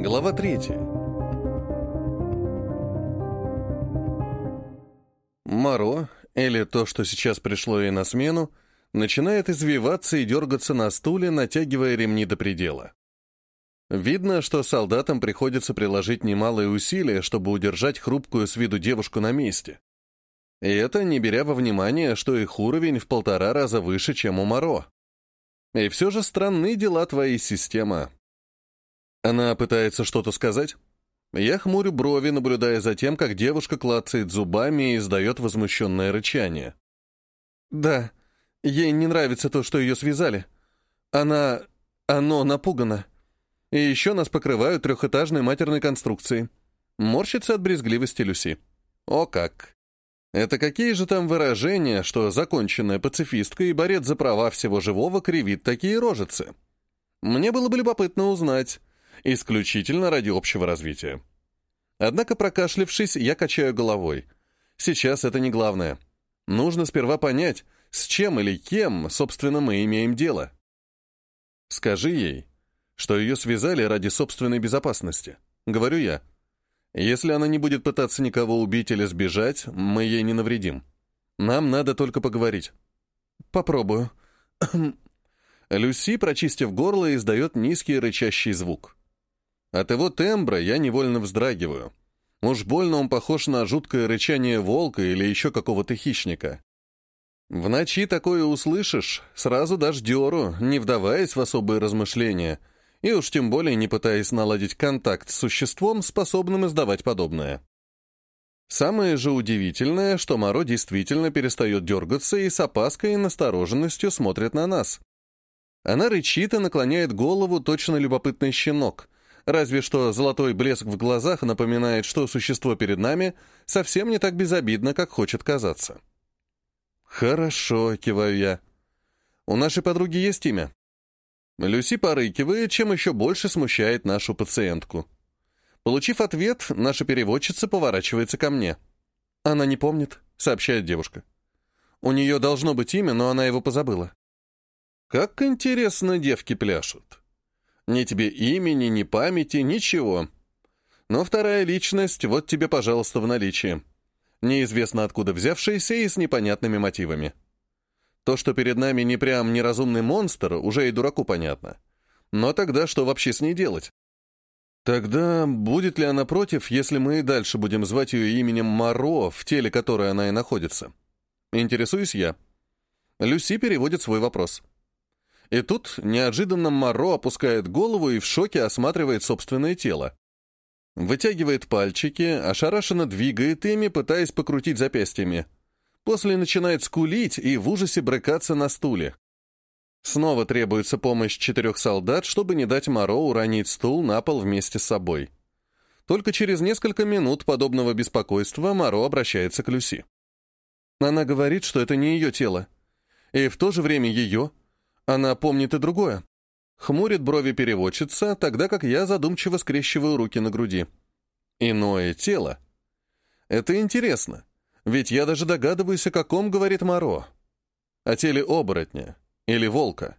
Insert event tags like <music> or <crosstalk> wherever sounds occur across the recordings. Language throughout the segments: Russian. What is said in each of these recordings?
Глава третья. Маро, или то, что сейчас пришло ей на смену, начинает извиваться и дергаться на стуле, натягивая ремни до предела. Видно, что солдатам приходится приложить немалые усилия, чтобы удержать хрупкую с виду девушку на месте. И это не беря во внимание, что их уровень в полтора раза выше, чем у Маро. И все же странны дела твоей системы. Она пытается что-то сказать? Я хмурю брови, наблюдая за тем, как девушка клацает зубами и издает возмущенное рычание. «Да, ей не нравится то, что ее связали. Она... оно напугано. И еще нас покрывают трехэтажной матерной конструкцией. Морщится от брезгливости Люси. О как! Это какие же там выражения, что законченная пацифистка и борец за права всего живого кривит такие рожицы? Мне было бы любопытно узнать, исключительно ради общего развития. Однако, прокашлившись, я качаю головой. Сейчас это не главное. Нужно сперва понять, с чем или кем, собственно, мы имеем дело. Скажи ей, что ее связали ради собственной безопасности. Говорю я. Если она не будет пытаться никого убить или сбежать, мы ей не навредим. Нам надо только поговорить. Попробую. <clears throat> Люси, прочистив горло, издает низкий рычащий звук. От его тембра я невольно вздрагиваю. Уж больно он похож на жуткое рычание волка или еще какого-то хищника. В ночи такое услышишь, сразу дашь дёру, не вдаваясь в особые размышления, и уж тем более не пытаясь наладить контакт с существом, способным издавать подобное. Самое же удивительное, что Моро действительно перестает дергаться и с опаской и настороженностью смотрит на нас. Она рычит и наклоняет голову точно любопытный щенок, Разве что золотой блеск в глазах напоминает, что существо перед нами совсем не так безобидно, как хочет казаться. «Хорошо», — киваю я. «У нашей подруги есть имя?» Люси порыкивает, чем еще больше смущает нашу пациентку. Получив ответ, наша переводчица поворачивается ко мне. «Она не помнит», — сообщает девушка. «У нее должно быть имя, но она его позабыла». «Как интересно девки пляшут. Ни тебе имени, ни памяти, ничего. Но вторая личность, вот тебе, пожалуйста, в наличии. Неизвестно откуда взявшаяся и с непонятными мотивами. То, что перед нами не прям неразумный монстр, уже и дураку понятно. Но тогда что вообще с ней делать? Тогда будет ли она против, если мы и дальше будем звать ее именем Маро, в теле которой она и находится? Интересуюсь я. Люси переводит свой вопрос. И тут неожиданно Маро опускает голову и в шоке осматривает собственное тело. Вытягивает пальчики, ошарашенно двигает ими, пытаясь покрутить запястьями. После начинает скулить и в ужасе брыкаться на стуле. Снова требуется помощь четырех солдат, чтобы не дать Маро уронить стул на пол вместе с собой. Только через несколько минут подобного беспокойства Маро обращается к Люси. Она говорит, что это не ее тело. И в то же время ее, она помнит и другое. Хмурит брови переводчица, тогда как я задумчиво скрещиваю руки на груди. Иное тело. Это интересно, ведь я даже догадываюсь, о каком говорит Моро. О теле оборотня или волка.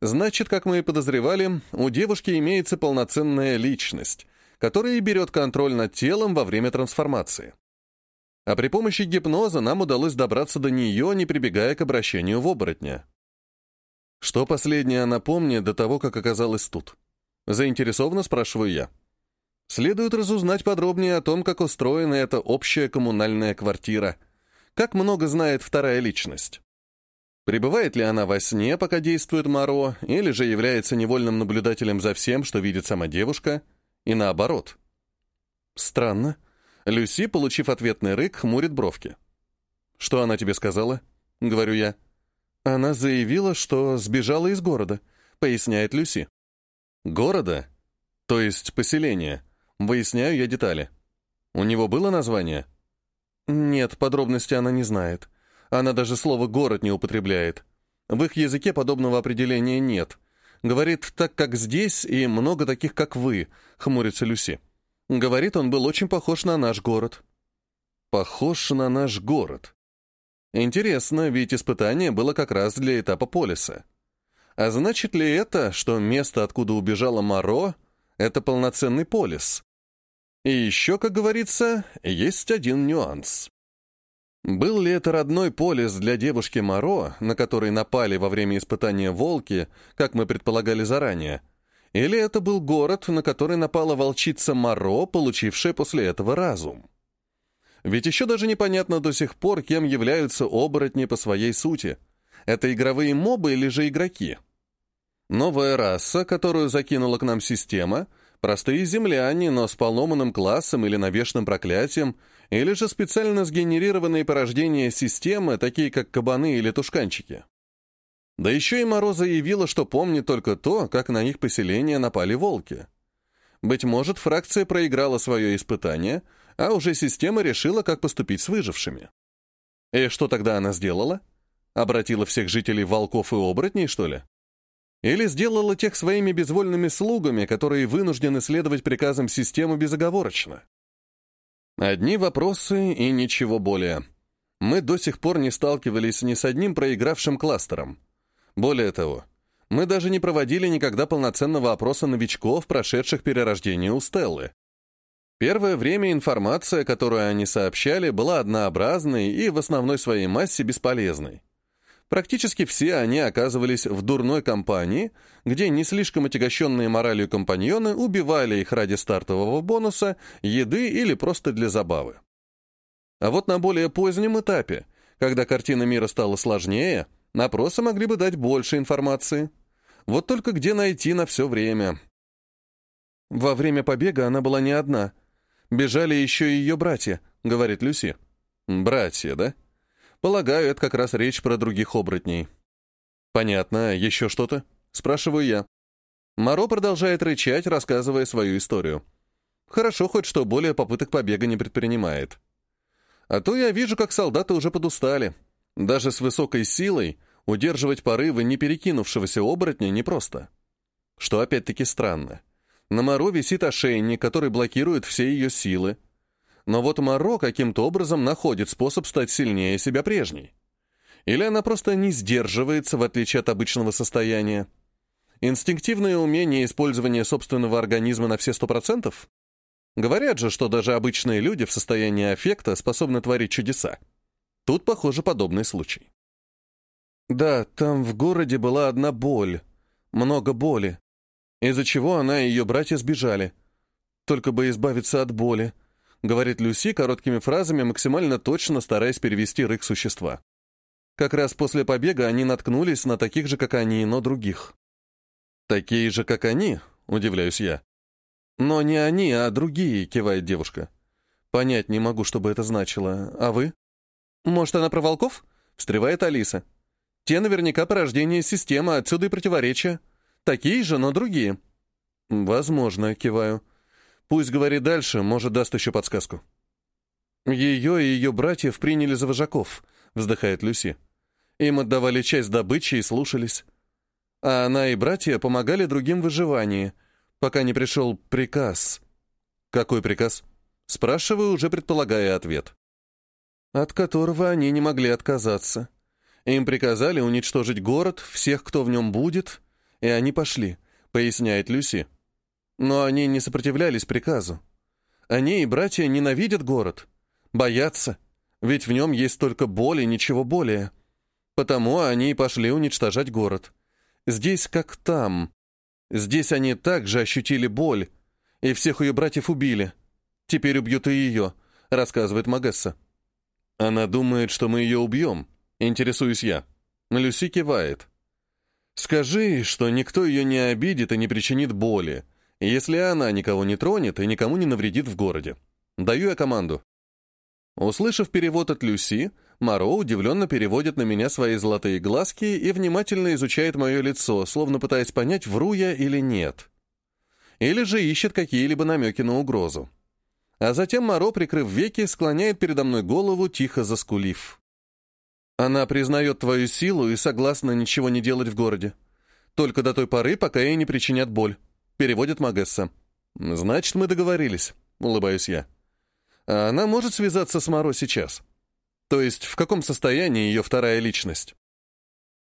Значит, как мы и подозревали, у девушки имеется полноценная личность, которая и берет контроль над телом во время трансформации. А при помощи гипноза нам удалось добраться до нее, не прибегая к обращению в оборотня. Что последнее она помнит до того, как оказалась тут? Заинтересованно спрашиваю я. Следует разузнать подробнее о том, как устроена эта общая коммунальная квартира. Как много знает вторая личность. Пребывает ли она во сне, пока действует Маро, или же является невольным наблюдателем за всем, что видит сама девушка, и наоборот? Странно. Люси, получив ответный рык, хмурит бровки. «Что она тебе сказала?» — говорю я. Она заявила, что сбежала из города, поясняет Люси. Города? То есть поселения. Выясняю я детали. У него было название? Нет, подробности она не знает. Она даже слово «город» не употребляет. В их языке подобного определения нет. Говорит, так как здесь и много таких, как вы, хмурится Люси. Говорит, он был очень похож на наш город. Похож на наш город. Интересно, ведь испытание было как раз для этапа полиса. А значит ли это, что место, откуда убежала Маро, это полноценный полис. И еще, как говорится, есть один нюанс. Был ли это родной полис для девушки Моро, на который напали во время испытания волки, как мы предполагали заранее, или это был город, на который напала волчица Моро, получившая после этого разум? Ведь еще даже непонятно до сих пор, кем являются оборотни по своей сути. Это игровые мобы или же игроки? Новая раса, которую закинула к нам система, простые земляне, но с поломанным классом или навешенным проклятием, или же специально сгенерированные порождения системы, такие как кабаны или тушканчики. Да еще и Моро заявила, что помнит только то, как на их поселение напали волки. Быть может, фракция проиграла свое испытание, а уже система решила, как поступить с выжившими. И что тогда она сделала? Обратила всех жителей волков и оборотней, что ли? Или сделала тех своими безвольными слугами, которые вынуждены следовать приказам системы безоговорочно? Одни вопросы и ничего более. Мы до сих пор не сталкивались ни с одним проигравшим кластером. Более того, мы даже не проводили никогда полноценного опроса новичков, прошедших перерождение у Стеллы. Первое время информация, которую они сообщали, была однообразной и в основной своей массе бесполезной. Практически все они оказывались в дурной компании, где не слишком отягощенные моралью компаньоны убивали их ради стартового бонуса, еды или просто для забавы. А вот на более позднем этапе, когда картина мира стала сложнее, напросы могли бы дать больше информации. Вот только где найти на все время? Во время побега она была не одна. Бежали еще и ее братья, говорит Люси. Братья, да? Полагаю, это как раз речь про других оборотней. Понятно, еще что-то? Спрашиваю я. Моро продолжает рычать, рассказывая свою историю. Хорошо хоть, что более попыток побега не предпринимает. А то я вижу, как солдаты уже подустали. Даже с высокой силой удерживать порывы не перекинувшегося оборотня непросто. Что опять-таки странно. На Моро висит ошейник, который блокирует все ее силы, но вот Маро каким-то образом находит способ стать сильнее себя прежней. Или она просто не сдерживается, в отличие от обычного состояния. Инстинктивное умение использования собственного организма на все сто процентов? Говорят же, что даже обычные люди в состоянии аффекта способны творить чудеса. Тут, похоже, подобный случай. Да, там в городе была одна боль. Много боли. Из-за чего она и ее братья сбежали. Только бы избавиться от боли. — говорит Люси короткими фразами, максимально точно стараясь перевести рык существа. Как раз после побега они наткнулись на таких же, как они, но других. «Такие же, как они?» — удивляюсь я. «Но не они, а другие», — кивает девушка. «Понять не могу, что бы это значило. А вы?» «Может, она про волков?» — встревает Алиса. «Те наверняка порождение системы, отсюда и противоречия. Такие же, но другие». «Возможно», — киваю. Пусть говорит дальше, может, даст еще подсказку. Ее и ее братьев приняли за вожаков, вздыхает Люси. Им отдавали часть добычи и слушались. А она и братья помогали другим в выживании, пока не пришел приказ. Какой приказ? Спрашиваю, уже предполагая ответ. От которого они не могли отказаться. Им приказали уничтожить город, всех, кто в нем будет, и они пошли, поясняет Люси. Но они не сопротивлялись приказу. Они и братья ненавидят город, боятся, ведь в нем есть только боль и ничего более. Потому они и пошли уничтожать город. Здесь как там. Здесь они также ощутили боль, и всех ее братьев убили. Теперь убьют и ее, рассказывает Магесса. Она думает, что мы ее убьем, интересуюсь я. Люси кивает. Скажи, что никто ее не обидит и не причинит боли, если она никого не тронет и никому не навредит в городе. Даю я команду. Услышав перевод от Люси, Маро удивленно переводит на меня свои золотые глазки и внимательно изучает мое лицо, словно пытаясь понять, вру я или нет. Или же ищет какие-либо намеки на угрозу. А затем Маро, прикрыв веки, склоняет передо мной голову, тихо заскулив. Она признает твою силу и согласна ничего не делать в городе. Только до той поры, пока ей не причинят боль. Переводит Магесса. «Значит, мы договорились», — улыбаюсь я. «А она может связаться с Маро сейчас? То есть, в каком состоянии ее вторая личность?»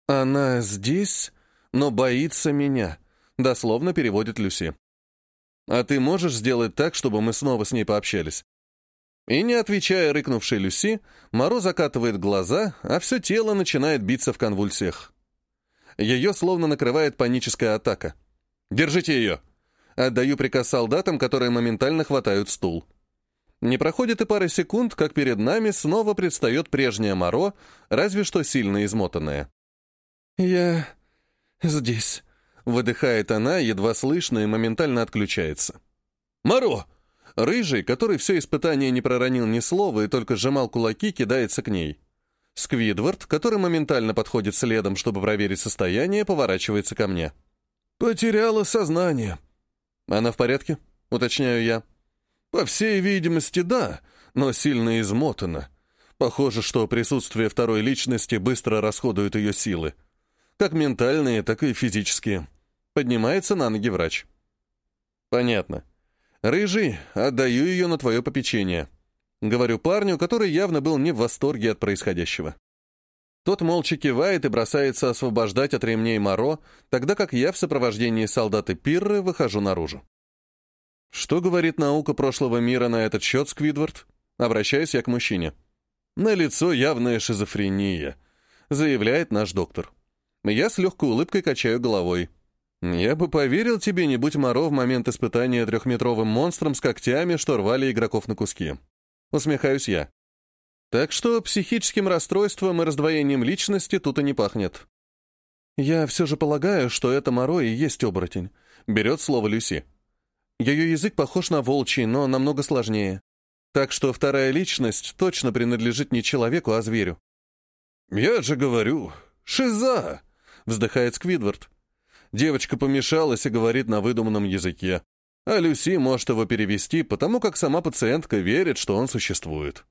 «Она здесь, но боится меня», — дословно переводит Люси. А ты можешь сделать так, чтобы мы снова с ней пообщались?» И не отвечая рыкнувшей Люси, Моро закатывает глаза, а все тело начинает биться в конвульсиях. Ее словно накрывает паническая атака. «Держите ее!» Отдаю приказ солдатам, которые моментально хватают стул. Не проходит и пары секунд, как перед нами снова предстает прежняя Моро, разве что сильно измотанная. «Я здесь», — выдыхает она, едва слышно, и моментально отключается. «Моро!» Рыжий, который все испытание не проронил ни слова и только сжимал кулаки, кидается к ней. Сквидвард, который моментально подходит следом, чтобы проверить состояние, поворачивается ко мне. «Потеряла сознание». «Она в порядке?» — уточняю я. «По всей видимости, да, но сильно измотана. Похоже, что присутствие второй личности быстро расходует ее силы. Как ментальные, так и физические». Поднимается на ноги врач. «Понятно. Рыжий, отдаю ее на твое попечение». Говорю парню, который явно был не в восторге от происходящего. Тот молча кивает и бросается освобождать от ремней Моро, тогда как я в сопровождении солдаты Пирры выхожу наружу. Что говорит наука прошлого мира на этот счет, Сквидвард? Обращаюсь я к мужчине. На лицо явная шизофрения, заявляет наш доктор. Я с легкой улыбкой качаю головой. Я бы поверил тебе, не будь Моро в момент испытания трехметровым монстром с когтями, что рвали игроков на куски. Усмехаюсь я. Так что психическим расстройством и раздвоением личности тут и не пахнет. Я все же полагаю, что это Моро и есть оборотень. Берет слово Люси. Ее язык похож на волчий, но намного сложнее. Так что вторая личность точно принадлежит не человеку, а зверю. «Я же говорю, шиза!» — вздыхает Сквидвард. Девочка помешалась и говорит на выдуманном языке а Люси может его перевести, потому как сама пациентка верит, что он существует.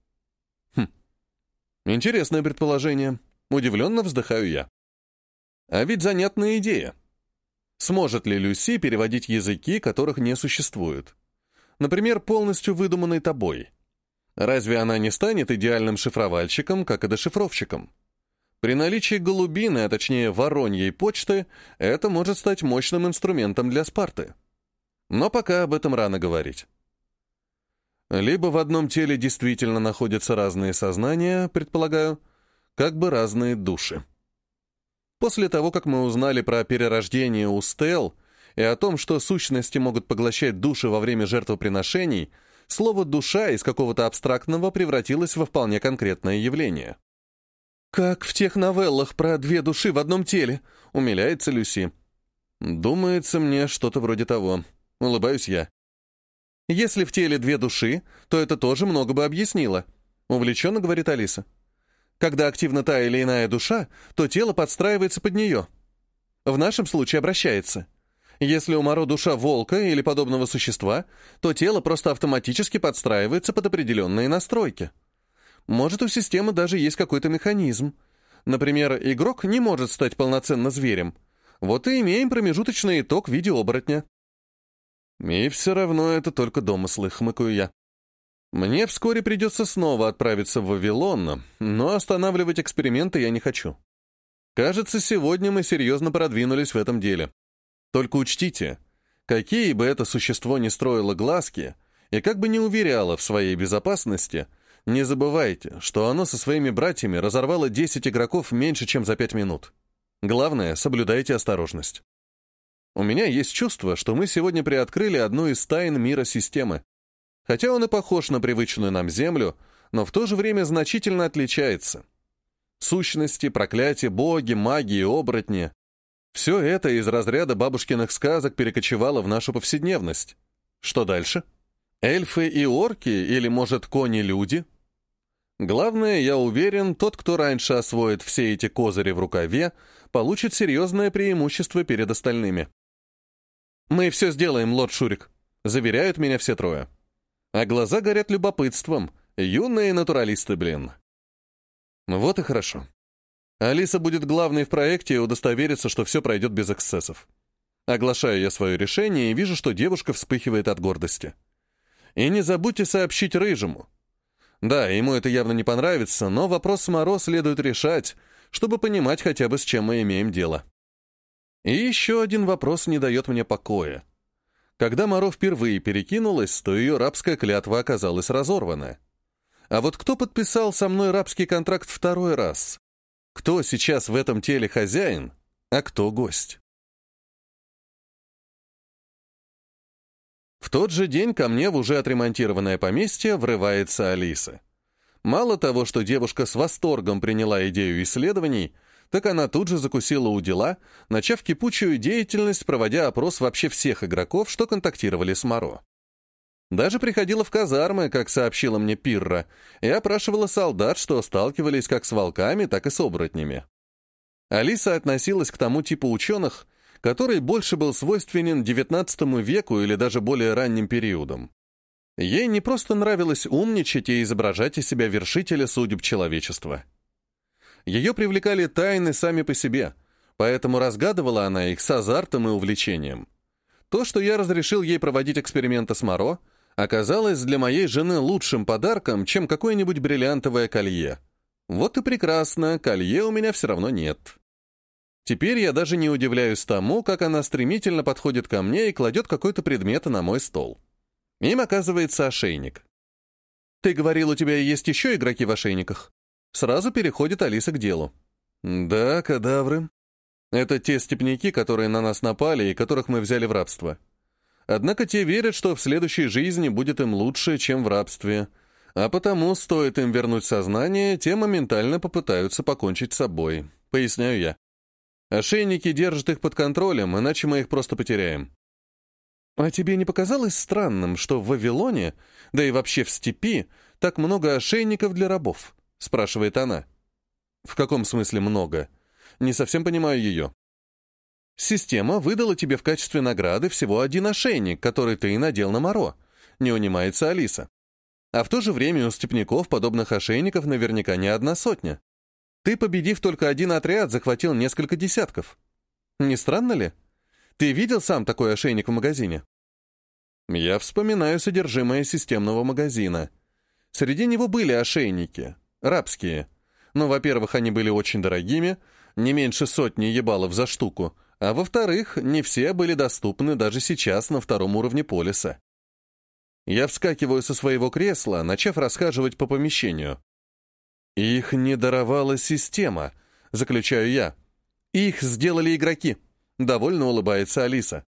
Хм. Интересное предположение. Удивленно вздыхаю я. А ведь занятная идея. Сможет ли Люси переводить языки, которых не существует? Например, полностью выдуманный тобой. Разве она не станет идеальным шифровальщиком, как и дешифровщиком? При наличии голубины, а точнее вороньей почты, это может стать мощным инструментом для Спарты. Но пока об этом рано говорить. Либо в одном теле действительно находятся разные сознания, предполагаю, как бы разные души. После того, как мы узнали про перерождение у Стел и о том, что сущности могут поглощать души во время жертвоприношений, слово «душа» из какого-то абстрактного превратилось во вполне конкретное явление. «Как в тех новеллах про две души в одном теле», — умиляется Люси. «Думается мне что-то вроде того», Улыбаюсь я. Если в теле две души, то это тоже много бы объяснило. Увлеченно говорит Алиса. Когда активна та или иная душа, то тело подстраивается под нее. В нашем случае обращается. Если у Моро душа волка или подобного существа, то тело просто автоматически подстраивается под определенные настройки. Может, у системы даже есть какой-то механизм. Например, игрок не может стать полноценно зверем. Вот и имеем промежуточный итог в виде оборотня. И все равно это только домыслы, хмыкаю я. Мне вскоре придется снова отправиться в Вавилон, но останавливать эксперименты я не хочу. Кажется, сегодня мы серьезно продвинулись в этом деле. Только учтите, какие бы это существо ни строило глазки, и как бы ни уверяло в своей безопасности, не забывайте, что оно со своими братьями разорвало 10 игроков меньше, чем за 5 минут. Главное, соблюдайте осторожность. У меня есть чувство, что мы сегодня приоткрыли одну из тайн мира системы. Хотя он и похож на привычную нам Землю, но в то же время значительно отличается. Сущности, проклятия, боги, маги и оборотни — все это из разряда бабушкиных сказок перекочевало в нашу повседневность. Что дальше? Эльфы и орки, или, может, кони-люди? Главное, я уверен, тот, кто раньше освоит все эти козыри в рукаве, получит серьезное преимущество перед остальными. «Мы все сделаем, лорд Шурик», — заверяют меня все трое. А глаза горят любопытством. Юные натуралисты, блин. Вот и хорошо. Алиса будет главной в проекте и удостоверится, что все пройдет без эксцессов. Оглашаю я свое решение и вижу, что девушка вспыхивает от гордости. И не забудьте сообщить Рыжему. Да, ему это явно не понравится, но вопрос Моро следует решать, чтобы понимать хотя бы, с чем мы имеем дело. И еще один вопрос не дает мне покоя. Когда Моро впервые перекинулась, то ее рабская клятва оказалась разорвана. А вот кто подписал со мной рабский контракт второй раз? Кто сейчас в этом теле хозяин, а кто гость? В тот же день ко мне в уже отремонтированное поместье врывается Алиса. Мало того, что девушка с восторгом приняла идею исследований, так она тут же закусила у дела, начав кипучую деятельность, проводя опрос вообще всех игроков, что контактировали с Моро. Даже приходила в казармы, как сообщила мне Пирра, и опрашивала солдат, что сталкивались как с волками, так и с оборотнями. Алиса относилась к тому типу ученых, который больше был свойственен XIX веку или даже более ранним периодам. Ей не просто нравилось умничать и изображать из себя вершителя судеб человечества. Ее привлекали тайны сами по себе, поэтому разгадывала она их с азартом и увлечением. То, что я разрешил ей проводить эксперименты с Моро, оказалось для моей жены лучшим подарком, чем какое-нибудь бриллиантовое колье. Вот и прекрасно, колье у меня все равно нет. Теперь я даже не удивляюсь тому, как она стремительно подходит ко мне и кладет какой-то предмет на мой стол. Им оказывается ошейник. «Ты говорил, у тебя есть еще игроки в ошейниках?» Сразу переходит Алиса к делу. «Да, кадавры. Это те степняки, которые на нас напали и которых мы взяли в рабство. Однако те верят, что в следующей жизни будет им лучше, чем в рабстве, а потому стоит им вернуть сознание, те моментально попытаются покончить с собой. Поясняю я. Ошейники держат их под контролем, иначе мы их просто потеряем. А тебе не показалось странным, что в Вавилоне, да и вообще в степи, так много ошейников для рабов? — спрашивает она. «В каком смысле много?» Не совсем понимаю ее. «Система выдала тебе в качестве награды всего один ошейник, который ты и надел на Моро», — не унимается Алиса. А в то же время у степняков подобных ошейников наверняка не одна сотня. Ты, победив только один отряд, захватил несколько десятков. Не странно ли? Ты видел сам такой ошейник в магазине? Я вспоминаю содержимое системного магазина. Среди него были ошейники, Рабские. Ну, во-первых, они были очень дорогими, не меньше сотни ебалов за штуку, а во-вторых, не все были доступны даже сейчас на втором уровне полиса. Я вскакиваю со своего кресла, начав расхаживать по помещению. Их не даровала система, заключаю я. Их сделали игроки. Довольно улыбается Алиса.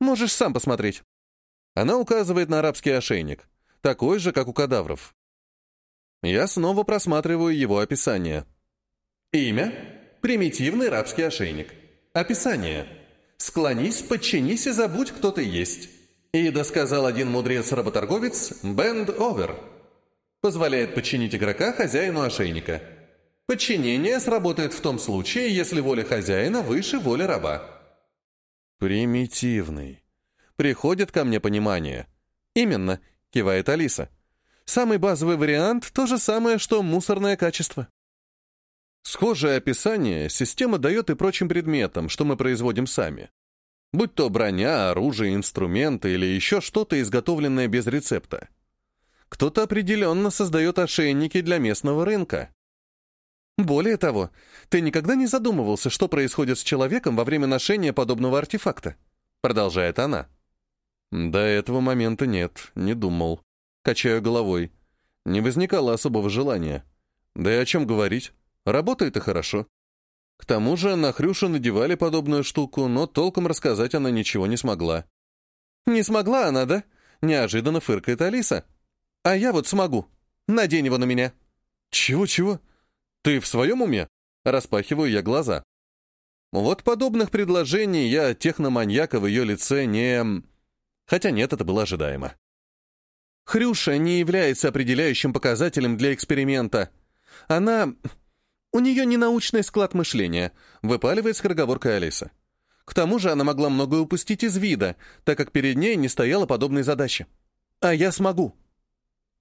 Можешь сам посмотреть. Она указывает на арабский ошейник, такой же, как у кадавров. Я снова просматриваю его описание. Имя – примитивный рабский ошейник. Описание – склонись, подчинись и забудь, кто ты есть. И досказал один мудрец-работорговец «bend over». Позволяет подчинить игрока хозяину ошейника. Подчинение сработает в том случае, если воля хозяина выше воли раба. Примитивный. Приходит ко мне понимание. Именно, кивает Алиса. Самый базовый вариант — то же самое, что мусорное качество. Схожее описание система дает и прочим предметам, что мы производим сами. Будь то броня, оружие, инструменты или еще что-то, изготовленное без рецепта. Кто-то определенно создает ошейники для местного рынка. Более того, ты никогда не задумывался, что происходит с человеком во время ношения подобного артефакта? Продолжает она. До этого момента нет, не думал. Качаю головой. Не возникало особого желания. Да и о чем говорить? Работает и хорошо. К тому же на Хрюшу надевали подобную штуку, но толком рассказать она ничего не смогла. «Не смогла она, да?» — неожиданно фыркает Алиса. «А я вот смогу. Надень его на меня». «Чего-чего? Ты в своем уме?» — распахиваю я глаза. Вот подобных предложений я техноманьяка в ее лице не... Хотя нет, это было ожидаемо. Хрюша не является определяющим показателем для эксперимента. Она... У нее не научный склад мышления, выпаливает скороговоркой Алиса. К тому же она могла многое упустить из вида, так как перед ней не стояла подобной задачи. А я смогу.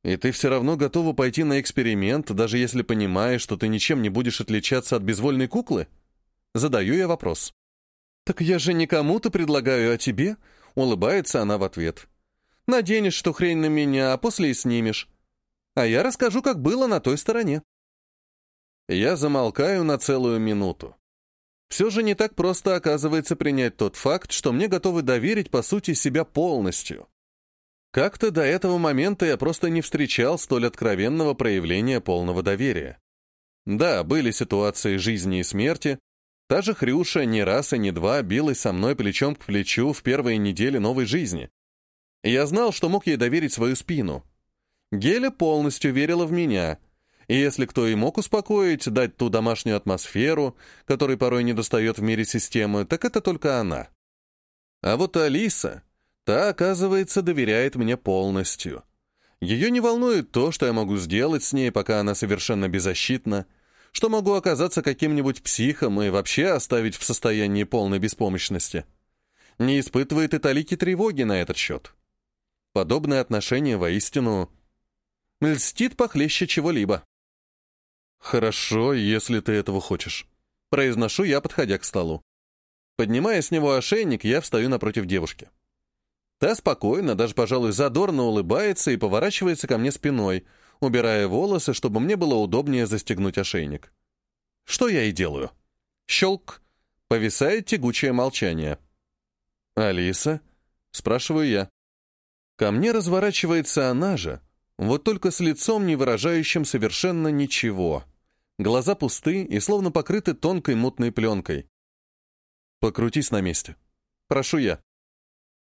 И ты все равно готова пойти на эксперимент, даже если понимаешь, что ты ничем не будешь отличаться от безвольной куклы? Задаю я вопрос. «Так я же не кому-то предлагаю, а тебе?» Улыбается она в ответ. Наденешь что хрень на меня, а после и снимешь. А я расскажу, как было на той стороне. Я замолкаю на целую минуту. Все же не так просто оказывается принять тот факт, что мне готовы доверить, по сути, себя полностью. Как-то до этого момента я просто не встречал столь откровенного проявления полного доверия. Да, были ситуации жизни и смерти. Та же Хрюша не раз и не два билась со мной плечом к плечу в первые недели новой жизни. Я знал, что мог ей доверить свою спину. Геля полностью верила в меня, и если кто и мог успокоить, дать ту домашнюю атмосферу, которой порой недостает в мире системы, так это только она. А вот Алиса, та, оказывается, доверяет мне полностью. Ее не волнует то, что я могу сделать с ней, пока она совершенно беззащитна, что могу оказаться каким-нибудь психом и вообще оставить в состоянии полной беспомощности. Не испытывает и талики тревоги на этот счет. Подобное отношение воистину льстит похлеще чего-либо. «Хорошо, если ты этого хочешь», — произношу я, подходя к столу. Поднимая с него ошейник, я встаю напротив девушки. Та спокойно, даже, пожалуй, задорно улыбается и поворачивается ко мне спиной, убирая волосы, чтобы мне было удобнее застегнуть ошейник. Что я и делаю. Щелк. Повисает тягучее молчание. «Алиса?» — спрашиваю я. Ко мне разворачивается она же, вот только с лицом, не выражающим совершенно ничего. Глаза пусты и словно покрыты тонкой мутной пленкой. «Покрутись на месте. Прошу я».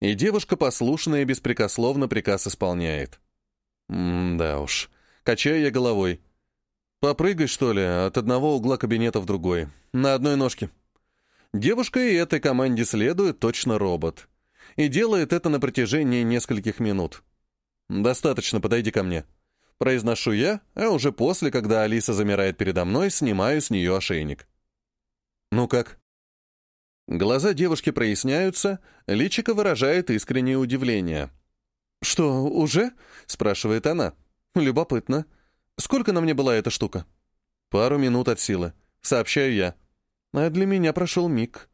И девушка послушно и беспрекословно приказ исполняет. М-да уж. Качаю я головой. Попрыгай, что ли, от одного угла кабинета в другой. На одной ножке. Девушка и этой команде следует точно робот. И делает это на протяжении нескольких минут. «Достаточно, подойди ко мне». Произношу я, а уже после, когда Алиса замирает передо мной, снимаю с нее ошейник. «Ну как?» Глаза девушки проясняются, личико выражает искреннее удивление. «Что, уже?» — спрашивает она. «Любопытно. Сколько на мне была эта штука?» «Пару минут от силы», — сообщаю я. А для меня прошел миг.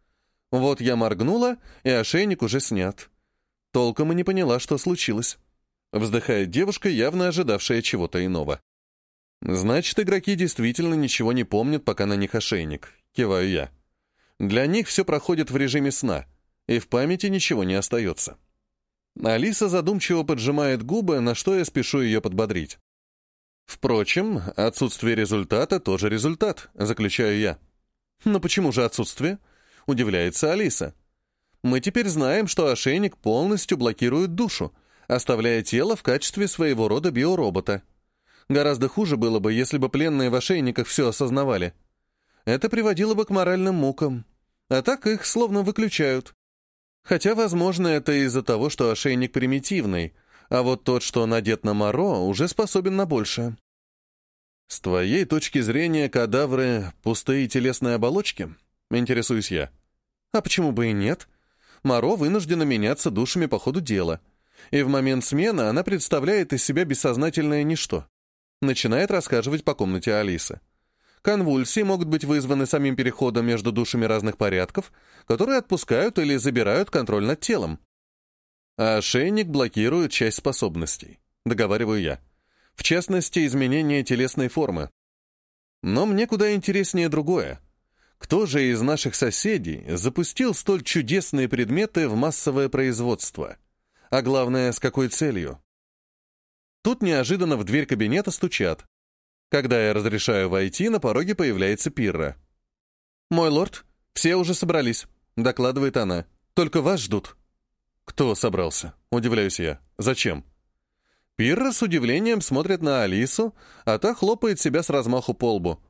Вот я моргнула, и ошейник уже снят. Толком и не поняла, что случилось. Вздыхает девушка, явно ожидавшая чего-то иного. Значит, игроки действительно ничего не помнят, пока на них ошейник. Киваю я. Для них все проходит в режиме сна, и в памяти ничего не остается. Алиса задумчиво поджимает губы, на что я спешу ее подбодрить. Впрочем, отсутствие результата тоже результат, заключаю я. Но почему же отсутствие? Удивляется Алиса. Мы теперь знаем, что ошейник полностью блокирует душу, оставляя тело в качестве своего рода биоробота. Гораздо хуже было бы, если бы пленные в ошейниках все осознавали. Это приводило бы к моральным мукам. А так их словно выключают. Хотя, возможно, это из-за того, что ошейник примитивный, а вот тот, что надет на Моро, уже способен на большее. С твоей точки зрения, кадавры — пустые телесные оболочки? Интересуюсь я. А почему бы и нет? Моро вынуждена меняться душами по ходу дела — и в момент смены она представляет из себя бессознательное ничто. Начинает рассказывать по комнате Алисы. Конвульсии могут быть вызваны самим переходом между душами разных порядков, которые отпускают или забирают контроль над телом. А ошейник блокирует часть способностей, договариваю я. В частности, изменение телесной формы. Но мне куда интереснее другое. Кто же из наших соседей запустил столь чудесные предметы в массовое производство? а главное, с какой целью. Тут неожиданно в дверь кабинета стучат. Когда я разрешаю войти, на пороге появляется Пирра. «Мой лорд, все уже собрались», — докладывает она. «Только вас ждут». «Кто собрался?» — удивляюсь я. «Зачем?» Пирра с удивлением смотрит на Алису, а та хлопает себя с размаху по лбу.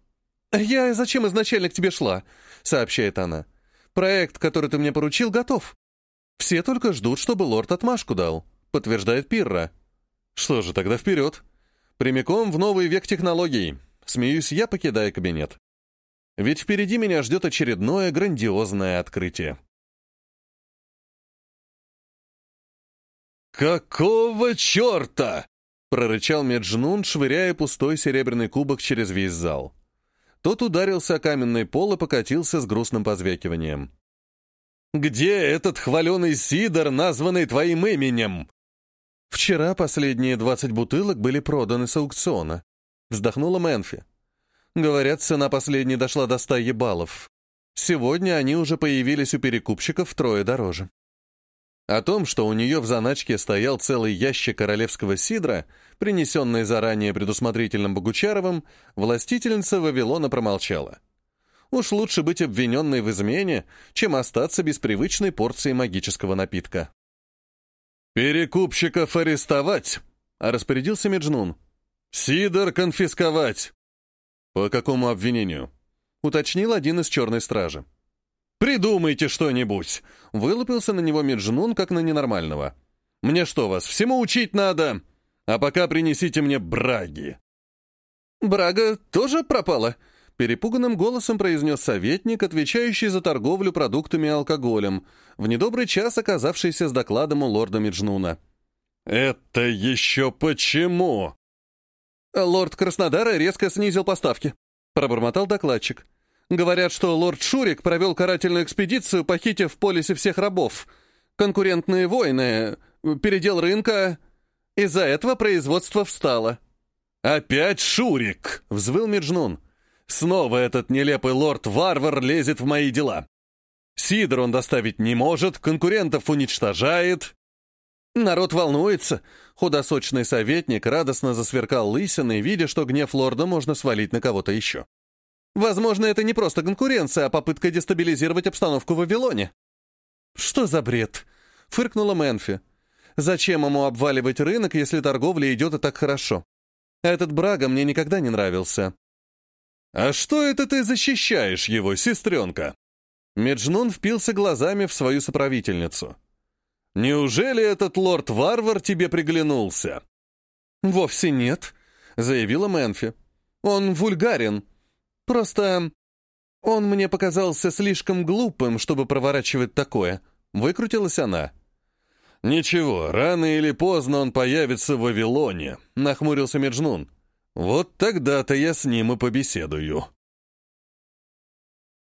«Я зачем изначально к тебе шла?» — сообщает она. «Проект, который ты мне поручил, готов. «Все только ждут, чтобы лорд отмашку дал», — подтверждает Пирра. «Что же, тогда вперед. Прямиком в новый век технологий», — смеюсь я, покидая кабинет. Ведь впереди меня ждет очередное грандиозное открытие. «Какого черта?» — прорычал Меджнун, швыряя пустой серебряный кубок через весь зал. Тот ударился о каменный пол и покатился с грустным позвякиванием. Где этот хваленый сидор, названный твоим именем?» «Вчера последние двадцать бутылок были проданы с аукциона», — вздохнула Мэнфи. «Говорят, цена последней дошла до ста ебалов. Сегодня они уже появились у перекупщиков втрое дороже. О том, что у нее в заначке стоял целый ящик королевского сидра, принесенный заранее предусмотрительным Богучаровым, властительница Вавилона промолчала. Уж лучше быть обвиненной в измене, чем остаться без привычной порции магического напитка. «Перекупщиков арестовать!» — распорядился Меджнун. «Сидор конфисковать!» «По какому обвинению?» — уточнил один из черной стражи. «Придумайте что-нибудь!» — вылупился на него Меджнун, как на ненормального. «Мне что, вас всему учить надо? А пока принесите мне браги!» «Брага тоже пропала?» — перепуганным голосом произнес советник, отвечающий за торговлю продуктами и алкоголем, в недобрый час оказавшийся с докладом у лорда Меджнуна. «Это еще почему?» «Лорд Краснодара резко снизил поставки», — пробормотал докладчик. Говорят, что лорд Шурик провел карательную экспедицию, похитив в полисе всех рабов. Конкурентные войны, передел рынка. Из-за этого производство встало. «Опять Шурик!» — взвыл Меджнун. «Снова этот нелепый лорд-варвар лезет в мои дела. Сидор он доставить не может, конкурентов уничтожает». Народ волнуется. Худосочный советник радостно засверкал лысиной, видя, что гнев лорда можно свалить на кого-то еще. Возможно, это не просто конкуренция, а попытка дестабилизировать обстановку в Вавилоне. «Что за бред?» — фыркнула Мэнфи. «Зачем ему обваливать рынок, если торговля идет и так хорошо? Этот Брага мне никогда не нравился». «А что это ты защищаешь его, сестренка?» Меджнун впился глазами в свою соправительницу. «Неужели этот лорд-варвар тебе приглянулся?» «Вовсе нет», — заявила Мэнфи. «Он вульгарен, Просто он мне показался слишком глупым, чтобы проворачивать такое. Выкрутилась она. «Ничего, рано или поздно он появится в Вавилоне», — нахмурился Меджнун. «Вот тогда-то я с ним и побеседую».